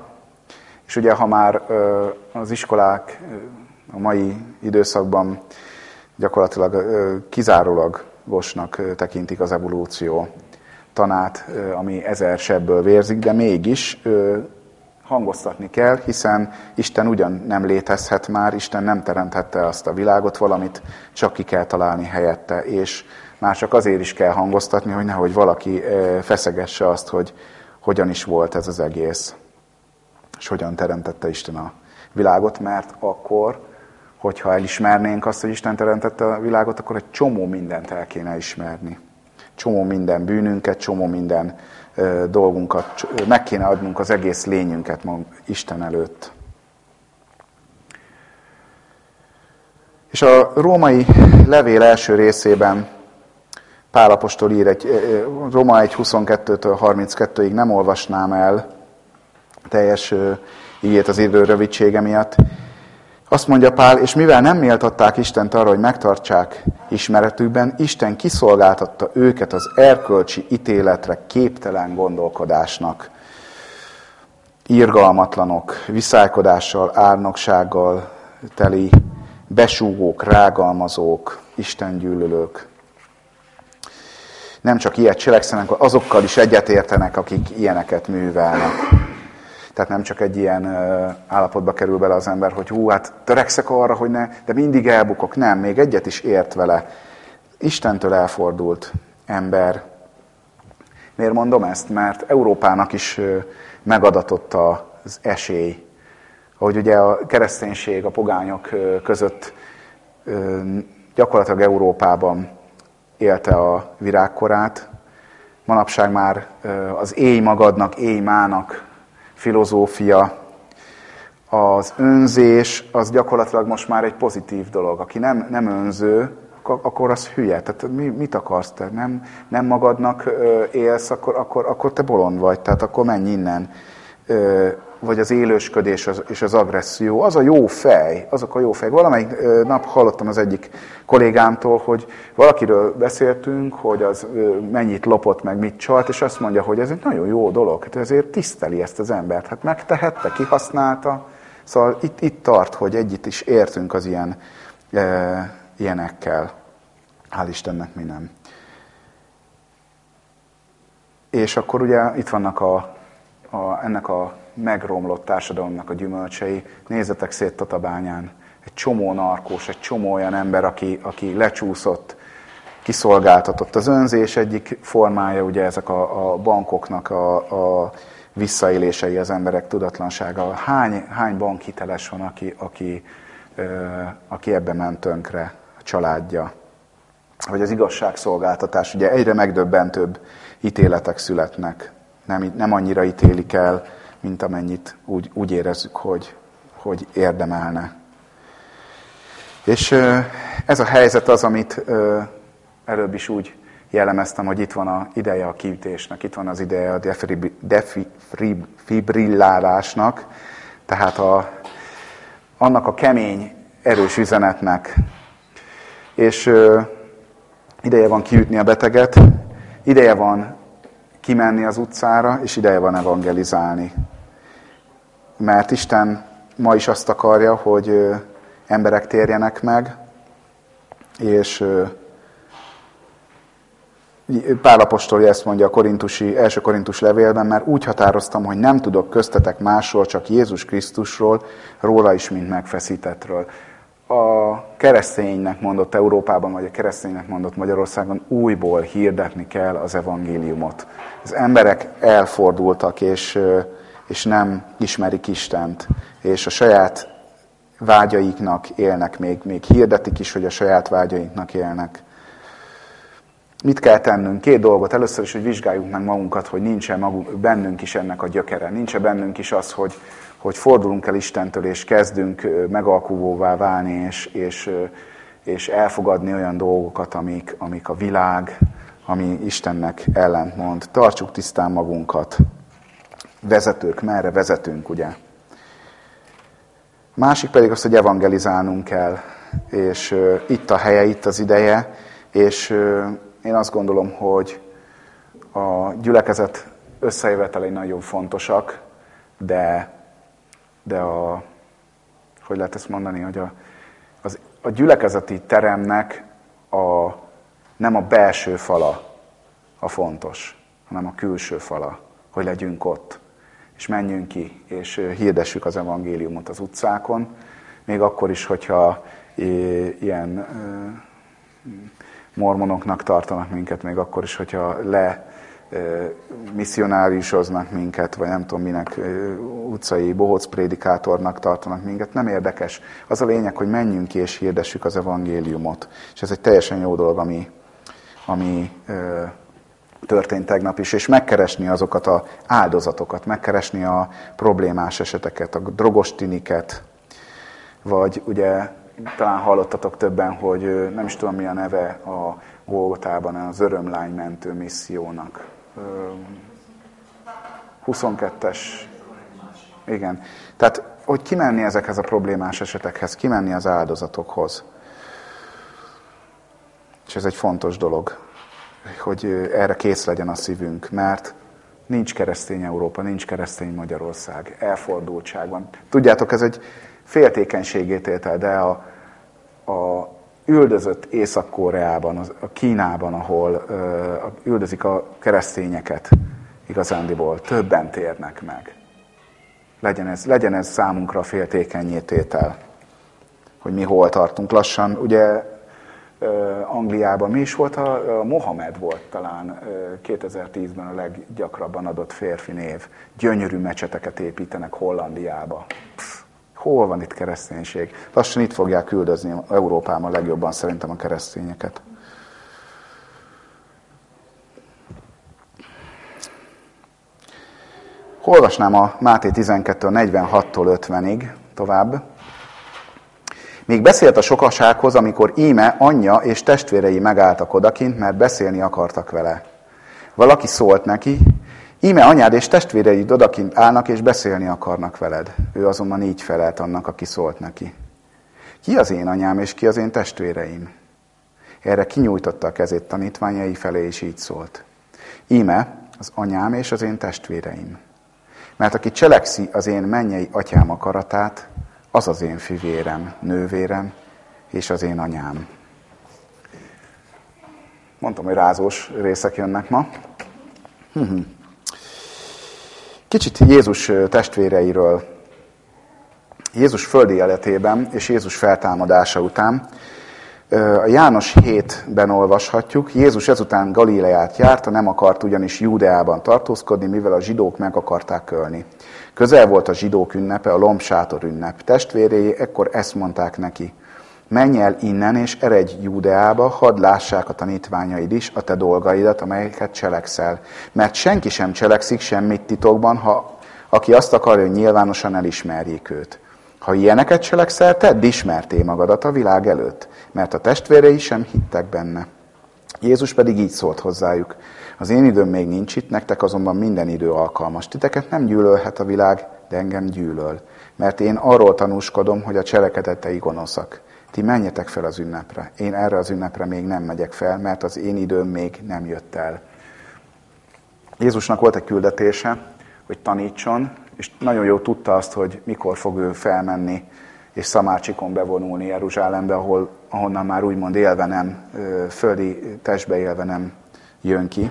És ugye, ha már ö, az iskolák a mai időszakban gyakorlatilag ö, kizárólagosnak tekintik az evolúció tanát, ami ezer sebből vérzik, de mégis hangoztatni kell, hiszen Isten ugyan nem létezhet már, Isten nem teremthette azt a világot, valamit csak ki kell találni helyette, és már csak azért is kell hangoztatni, hogy nehogy valaki feszegesse azt, hogy hogyan is volt ez az egész, és hogyan teremtette Isten a világot, mert akkor, hogyha elismernénk azt, hogy Isten teremtette a világot, akkor egy csomó mindent el kéne ismerni. Csomó minden bűnünket, csomó minden dolgunkat, meg kéne adnunk az egész lényünket ma Isten előtt. És a római levél első részében Pálapostól ír egy, Róma 1, 22-től 32-ig nem olvasnám el teljes ígét az idő rövidsége miatt, azt mondja Pál, és mivel nem méltatták Istent arra, hogy megtartsák ismeretükben, Isten kiszolgáltatta őket az erkölcsi ítéletre képtelen gondolkodásnak. Írgalmatlanok, viszálykodással, árnoksággal teli, besúgók, rágalmazók, Isten gyűlölők. Nem csak ilyet cselekszenek, azokkal is egyetértenek, akik ilyeneket művelnek. Tehát nem csak egy ilyen állapotba kerül bele az ember, hogy hú, hát törekszek arra, hogy ne, de mindig elbukok. Nem, még egyet is ért vele. Istentől elfordult ember. Miért mondom ezt? Mert Európának is megadatott az esély. Ahogy ugye a kereszténység a pogányok között gyakorlatilag Európában élte a virágkorát, manapság már az éj magadnak, éj mának filozófia, az önzés, az gyakorlatilag most már egy pozitív dolog. Aki nem, nem önző, akkor az hülye. Tehát mi, mit akarsz te? Nem, nem magadnak élsz, akkor, akkor, akkor te bolond vagy. Tehát akkor menj innen vagy az élősködés és az agresszió, az a jó fej, azok a jó fej. Valamelyik nap hallottam az egyik kollégámtól, hogy valakiről beszéltünk, hogy az mennyit lopott, meg mit csalt, és azt mondja, hogy ez egy nagyon jó dolog, hát ezért tiszteli ezt az embert. Hát megtehette, kihasználta. Szóval itt, itt tart, hogy együtt is értünk az ilyen, e, ilyenekkel. Hál' Istennek mi nem. És akkor ugye itt vannak a, a, ennek a megromlott társadalomnak a gyümölcsei. Nézzetek szét Tatabányán. Egy csomó narkós, egy csomó olyan ember, aki, aki lecsúszott, kiszolgáltatott. Az önzés egyik formája, ugye ezek a, a bankoknak a, a visszaélései, az emberek tudatlansága. Hány, hány bankhiteles van, aki, aki, ö, aki ebbe ment tönkre, a családja. Vagy az igazságszolgáltatás, ugye egyre megdöbbentőbb ítéletek születnek. Nem, nem annyira ítélik el mint amennyit úgy, úgy érezzük, hogy, hogy érdemelne. És ez a helyzet az, amit előbb is úgy jellemeztem, hogy itt van a ideje a kiütésnek, itt van az ideje a defibrillálásnak, tehát a, annak a kemény, erős üzenetnek. És ideje van kiütni a beteget, ideje van kimenni az utcára, és ideje van evangelizálni mert Isten ma is azt akarja, hogy emberek térjenek meg, és Pál apostolja ezt mondja a korintusi, első korintus levélben, mert úgy határoztam, hogy nem tudok köztetek másról, csak Jézus Krisztusról, róla is, mint megfeszítettről. A kereszténynek mondott Európában, vagy a kereszténynek mondott Magyarországon újból hirdetni kell az evangéliumot. Az emberek elfordultak, és és nem ismerik Istent, és a saját vágyaiknak élnek, még, még hirdetik is, hogy a saját vágyaiknak élnek. Mit kell tennünk? Két dolgot. Először is, hogy vizsgáljuk meg magunkat, hogy nincs-e bennünk is ennek a gyökere. Nincs-e bennünk is az, hogy, hogy fordulunk el Istentől, és kezdünk megalkuvóvá válni, és, és, és elfogadni olyan dolgokat, amik, amik a világ, ami Istennek ellentmond. Tartsuk tisztán magunkat vezetők, merre vezetünk, ugye. Másik pedig az, hogy evangelizálnunk kell, és uh, itt a helye, itt az ideje, és uh, én azt gondolom, hogy a gyülekezet összejövetelei nagyon fontosak, de, de a, hogy lehet ezt mondani, hogy a, az, a gyülekezeti teremnek a, nem a belső fala a fontos, hanem a külső fala, hogy legyünk ott, és menjünk ki, és hirdessük az evangéliumot az utcákon, még akkor is, hogyha ilyen mormonoknak tartanak minket, még akkor is, hogyha le misszionáriusoznak minket, vagy nem tudom minek, utcai bohóc prédikátornak tartanak minket, nem érdekes. Az a lényeg, hogy menjünk ki és hirdessük az evangéliumot. És ez egy teljesen jó dolog, ami, ami ö, történt tegnap is, és megkeresni azokat a áldozatokat, megkeresni a problémás eseteket, a drogos tiniket, vagy ugye talán hallottatok többen, hogy nem is tudom mi a neve a Golgotában az Örömlány mentő missziónak. 22-es. Igen. Tehát, hogy kimenni ezekhez a problémás esetekhez, kimenni az áldozatokhoz. És ez egy fontos dolog, hogy erre kész legyen a szívünk, mert nincs keresztény Európa, nincs keresztény Magyarország, elfordultság van. Tudjátok, ez egy féltékenységététel, de a, a üldözött Észak-Koreában, a Kínában, ahol üldözik a keresztényeket igazándiból, többen térnek meg. Legyen ez, legyen ez számunkra féltékenyététel, hogy mi hol tartunk lassan. Ugye Angliában mi is volt? A, a Mohamed volt talán uh, 2010-ben a leggyakrabban adott férfi név. Gyönyörű mecseteket építenek Hollandiába. Pff Hol van itt kereszténység? Lassan itt fogják küldözni Európában legjobban szerintem a keresztényeket. Olvasnám a Máté 12 46-tól 50-ig tovább. Még beszélt a sokasághoz, amikor íme anyja és testvérei megálltak odakint, mert beszélni akartak vele. Valaki szólt neki, Íme anyád és testvéreid odakint állnak és beszélni akarnak veled. Ő azonban így felelt annak, aki szólt neki. Ki az én anyám és ki az én testvéreim? Erre kinyújtotta a kezét tanítványai felé, és így szólt. Íme az anyám és az én testvéreim. Mert aki cselekszi az én mennyei atyám akaratát, az az én fivérem, nővérem és az én anyám. Mondtam, hogy rázós részek jönnek ma. Kicsit Jézus testvéreiről. Jézus földi életében és Jézus feltámadása után a János 7-ben olvashatjuk, Jézus ezután Galileát járta, nem akart ugyanis Júdeában tartózkodni, mivel a zsidók meg akarták ölni. Közel volt a zsidók ünnepe, a lombsátor ünnep. Testvérei ekkor ezt mondták neki, menj el innen és eredj Júdeába, hadd lássák a tanítványaid is a te dolgaidat, amelyeket cselekszel. Mert senki sem cselekszik semmit titokban, ha aki azt akarja, hogy nyilvánosan elismerjék őt. Ha ilyeneket cselekszel, tedd ismerté magadat a világ előtt, mert a testvérei sem hittek benne. Jézus pedig így szólt hozzájuk. Az én időm még nincs itt, nektek azonban minden idő alkalmas. Titeket nem gyűlölhet a világ, de engem gyűlöl. Mert én arról tanúskodom, hogy a cselekedetei gonoszak. Ti menjetek fel az ünnepre. Én erre az ünnepre még nem megyek fel, mert az én időm még nem jött el. Jézusnak volt egy küldetése, hogy tanítson, és nagyon jó tudta azt, hogy mikor fog ő felmenni és Szamácsikon bevonulni Jeruzsálembe, ahol, ahonnan már úgymond élve nem, földi testbe élve nem jön ki.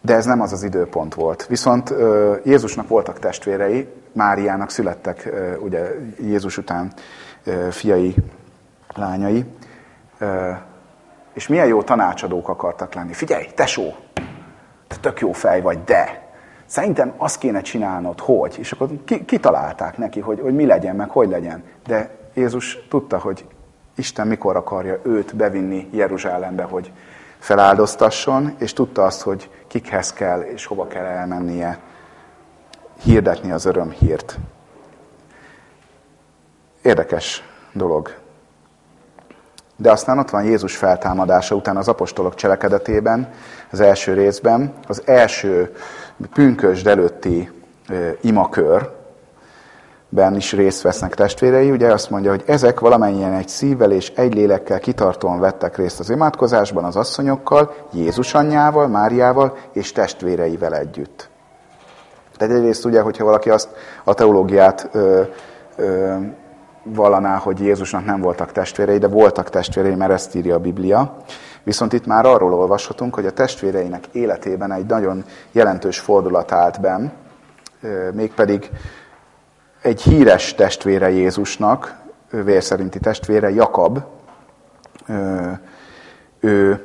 De ez nem az az időpont volt. Viszont Jézusnak voltak testvérei, Máriának születtek ugye Jézus után fiai, lányai, és milyen jó tanácsadók akartak lenni. Figyelj, tesó, te tök jó fej vagy, de szerintem azt kéne csinálnod, hogy. És akkor kitalálták neki, hogy, hogy mi legyen, meg hogy legyen. De Jézus tudta, hogy Isten mikor akarja őt bevinni Jeruzsálembe, hogy feláldoztasson, és tudta azt, hogy kikhez kell és hova kell elmennie hirdetni az örömhírt. Érdekes dolog. De aztán ott van Jézus feltámadása után az apostolok cselekedetében, az első részben, az első pünkösd előtti imakör, ben is részt vesznek testvérei, ugye azt mondja, hogy ezek valamennyien egy szívvel és egy lélekkel kitartóan vettek részt az imádkozásban az asszonyokkal, Jézus anyjával, Máriával és testvéreivel együtt. Tehát egyrészt ugye, hogyha valaki azt a teológiát ö, ö, vallaná, hogy Jézusnak nem voltak testvérei, de voltak testvérei, mert ezt írja a Biblia. Viszont itt már arról olvashatunk, hogy a testvéreinek életében egy nagyon jelentős fordulat állt benn, mégpedig egy híres testvére Jézusnak, ő vér szerinti testvére, Jakab, ő,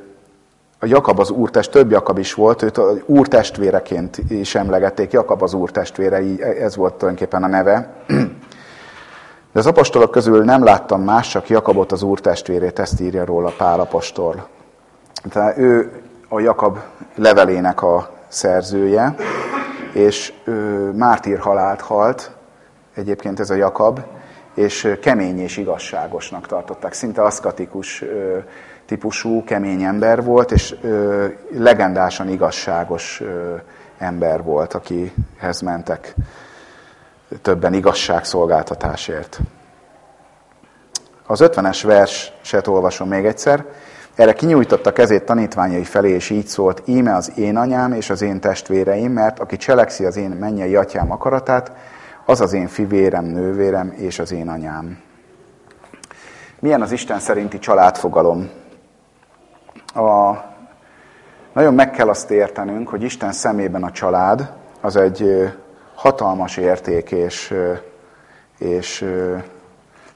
a Jakab az úrtest, több Jakab is volt, őt az úrtestvéreként is emlegették, Jakab az úrtestvére, ez volt tulajdonképpen a neve. De az apostolok közül nem láttam más, csak Jakabot az úrtestvérét, ezt írja róla Pál apostol. Tehát ő a Jakab levelének a szerzője, és ő mártír halált halt, egyébként ez a Jakab, és kemény és igazságosnak tartották. Szinte aszkatikus típusú, kemény ember volt, és legendásan igazságos ember volt, akihez mentek többen igazságszolgáltatásért. Az 50-es verset olvasom még egyszer. Erre kinyújtotta kezét tanítványai felé, és így szólt, íme az én anyám és az én testvéreim, mert aki cselekszi az én mennyei atyám akaratát, az az én fivérem, nővérem és az én anyám. Milyen az Isten szerinti családfogalom? A, nagyon meg kell azt értenünk, hogy Isten szemében a család az egy hatalmas érték, és, és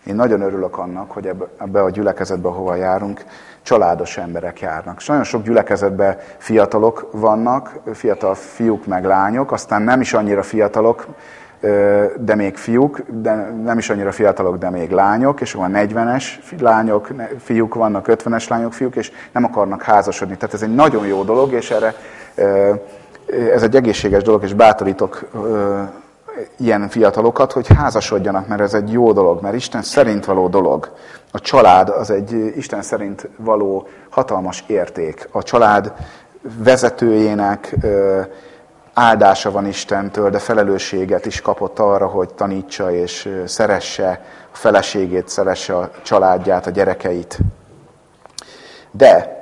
én nagyon örülök annak, hogy ebbe, ebbe a gyülekezetbe, hova járunk, családos emberek járnak. És nagyon sok gyülekezetben fiatalok vannak, fiatal fiúk meg lányok, aztán nem is annyira fiatalok, de még fiúk, de nem is annyira fiatalok, de még lányok, és van 40-es lányok, fiúk vannak, 50-es lányok, fiúk, és nem akarnak házasodni. Tehát ez egy nagyon jó dolog, és erre ez egy egészséges dolog, és bátorítok ilyen fiatalokat, hogy házasodjanak, mert ez egy jó dolog, mert Isten szerint való dolog. A család az egy Isten szerint való hatalmas érték. A család vezetőjének áldása van Istentől, de felelősséget is kapott arra, hogy tanítsa és szeresse a feleségét, szeresse a családját, a gyerekeit. De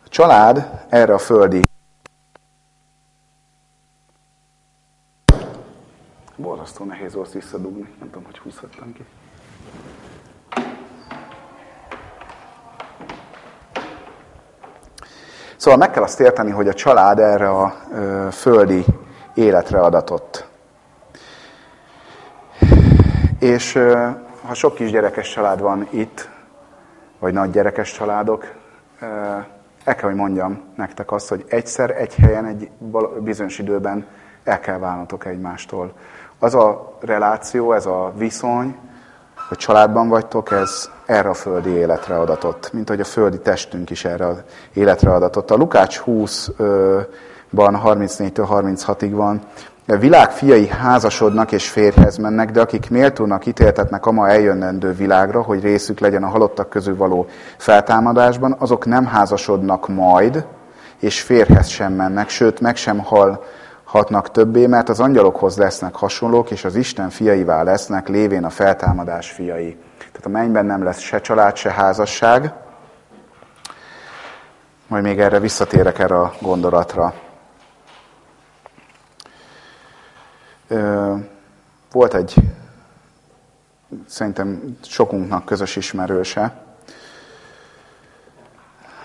a család erre a földi Borzasztó nehéz volt visszadugni, nem tudom, hogy húzhattam ki. Szóval meg kell azt érteni, hogy a család erre a ö, földi életre adatott. És ö, ha sok kisgyerekes család van itt, vagy nagy gyerekes családok, ö, el kell, hogy mondjam nektek azt, hogy egyszer, egy helyen, egy bizonyos időben el kell válnotok egymástól. Az a reláció, ez a viszony, hogy családban vagytok, ez erre a földi életre adatott, mint hogy a földi testünk is erre az életre adatott. A Lukács 20-ban 34-től 36-ig van, a világ fiai házasodnak és férjhez mennek, de akik méltónak ítéltetnek a ma eljönnendő világra, hogy részük legyen a halottak közül való feltámadásban, azok nem házasodnak majd, és férhez sem mennek, sőt, meg sem hal hatnak többé, mert az angyalokhoz lesznek hasonlók, és az Isten fiaivá lesznek, lévén a feltámadás fiai. Tehát a mennyben nem lesz se család, se házasság. Majd még erre visszatérek erre a gondolatra. Volt egy, szerintem sokunknak közös ismerőse,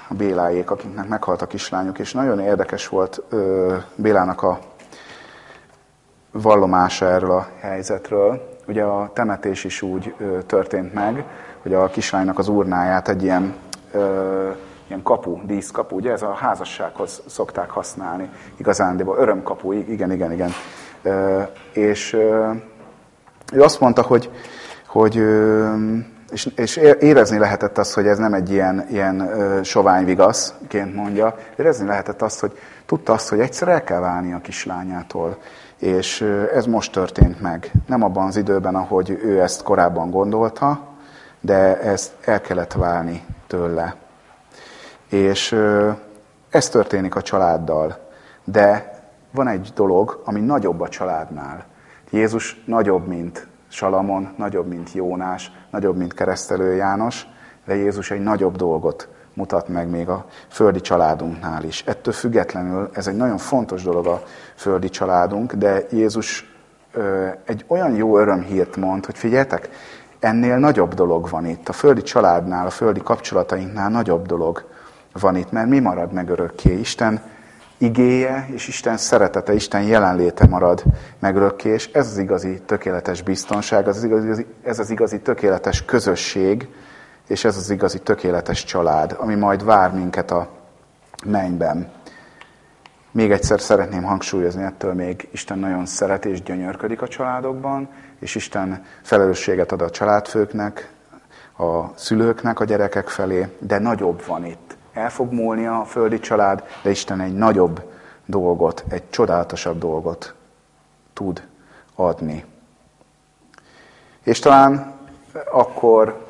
a Béláék, akiknek meghalt a kislányuk, és nagyon érdekes volt Bélának a vallomása erről a helyzetről. Ugye a temetés is úgy történt meg, hogy a kislánynak az urnáját egy ilyen, ilyen kapu, díszkapu, ugye ez a házassághoz szokták használni igazándiból, örömkapu, igen, igen, igen. És ő azt mondta, hogy, hogy és, és érezni lehetett azt, hogy ez nem egy ilyen, ilyen sovány vigaszként mondja, érezni lehetett azt, hogy tudta azt, hogy egyszer el kell válni a kislányától. És ez most történt meg. Nem abban az időben, ahogy ő ezt korábban gondolta, de ezt el kellett válni tőle. És ez történik a családdal. De van egy dolog, ami nagyobb a családnál. Jézus nagyobb, mint Salamon, nagyobb, mint Jónás, nagyobb, mint keresztelő János, de Jézus egy nagyobb dolgot mutat meg még a földi családunknál is. Ettől függetlenül ez egy nagyon fontos dolog a földi családunk, de Jézus ö, egy olyan jó örömhírt mond, hogy figyeljetek, ennél nagyobb dolog van itt. A földi családnál, a földi kapcsolatainknál nagyobb dolog van itt, mert mi marad meg örökké? Isten igéje és Isten szeretete, Isten jelenléte marad meg örökké, és ez az igazi tökéletes biztonság, ez az igazi, ez az igazi tökéletes közösség, és ez az igazi tökéletes család, ami majd vár minket a mennyben. Még egyszer szeretném hangsúlyozni, ettől még Isten nagyon szeret és gyönyörködik a családokban, és Isten felelősséget ad a családfőknek, a szülőknek a gyerekek felé, de nagyobb van itt. El fog múlni a földi család, de Isten egy nagyobb dolgot, egy csodálatosabb dolgot tud adni. És talán akkor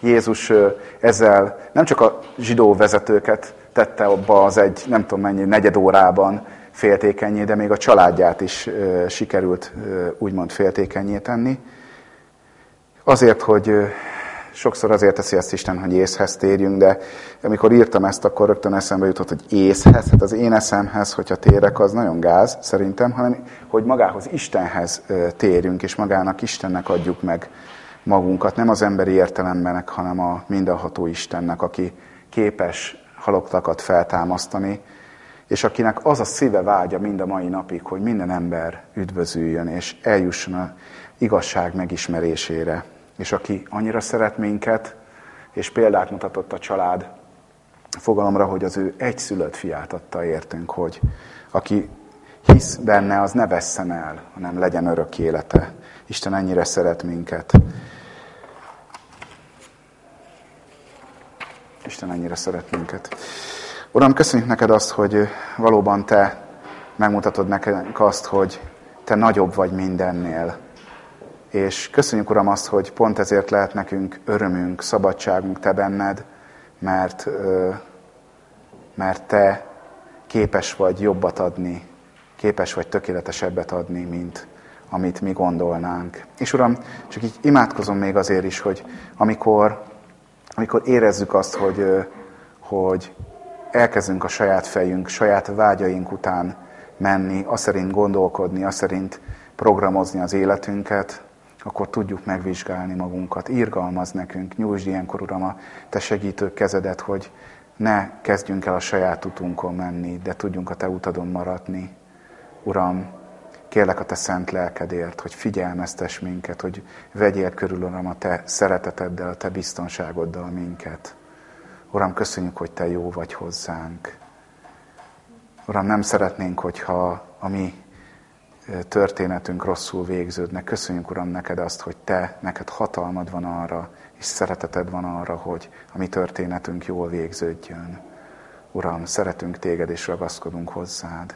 Jézus ezzel nem csak a zsidó vezetőket tette abba az egy, nem tudom mennyi, negyed órában féltékenyé, de még a családját is sikerült úgymond féltékenyé tenni. Azért, hogy sokszor azért teszi ezt Isten, hogy észhez térjünk, de amikor írtam ezt, akkor rögtön eszembe jutott, hogy észhez, hát az én eszemhez, hogyha térek, az nagyon gáz szerintem, hanem hogy magához Istenhez térjünk, és magának Istennek adjuk meg magunkat, nem az emberi értelemben, hanem a mindenható Istennek, aki képes haloktakat feltámasztani, és akinek az a szíve vágya mind a mai napig, hogy minden ember üdvözüljön, és eljusson a igazság megismerésére. És aki annyira szeret minket, és példát mutatott a család fogalomra, hogy az ő egyszülött fiát adta értünk, hogy aki hisz benne, az ne vesszen el, hanem legyen örök élete. Isten ennyire szeret minket. Isten ennyire szeret minket. Uram, köszönjük neked azt, hogy valóban te megmutatod nekünk azt, hogy te nagyobb vagy mindennél. És köszönjük, Uram, azt, hogy pont ezért lehet nekünk örömünk, szabadságunk te benned, mert, mert te képes vagy jobbat adni, képes vagy tökéletesebbet adni, mint amit mi gondolnánk. És Uram, csak így imádkozom még azért is, hogy amikor amikor érezzük azt, hogy, hogy elkezdünk a saját fejünk, saját vágyaink után menni, azt szerint gondolkodni, azt szerint programozni az életünket, akkor tudjuk megvizsgálni magunkat. Írgalmaz nekünk, nyújtsd ilyenkor, Uram, a Te segítő kezedet, hogy ne kezdjünk el a saját utunkon menni, de tudjunk a Te utadon maradni. Uram, Kérlek a Te szent lelkedért, hogy figyelmeztes minket, hogy vegyél körül, Uram, a Te szereteteddel, a Te biztonságoddal minket. Uram, köszönjük, hogy Te jó vagy hozzánk. Uram, nem szeretnénk, hogyha a mi történetünk rosszul végződne. Köszönjük, Uram, neked azt, hogy Te, neked hatalmad van arra, és szereteted van arra, hogy a mi történetünk jól végződjön. Uram, szeretünk Téged, és ragaszkodunk hozzád.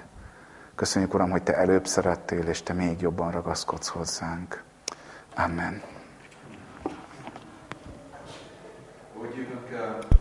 Köszönjük, Uram, hogy Te előbb szerettél, és Te még jobban ragaszkodsz hozzánk. Amen. Hogy jövök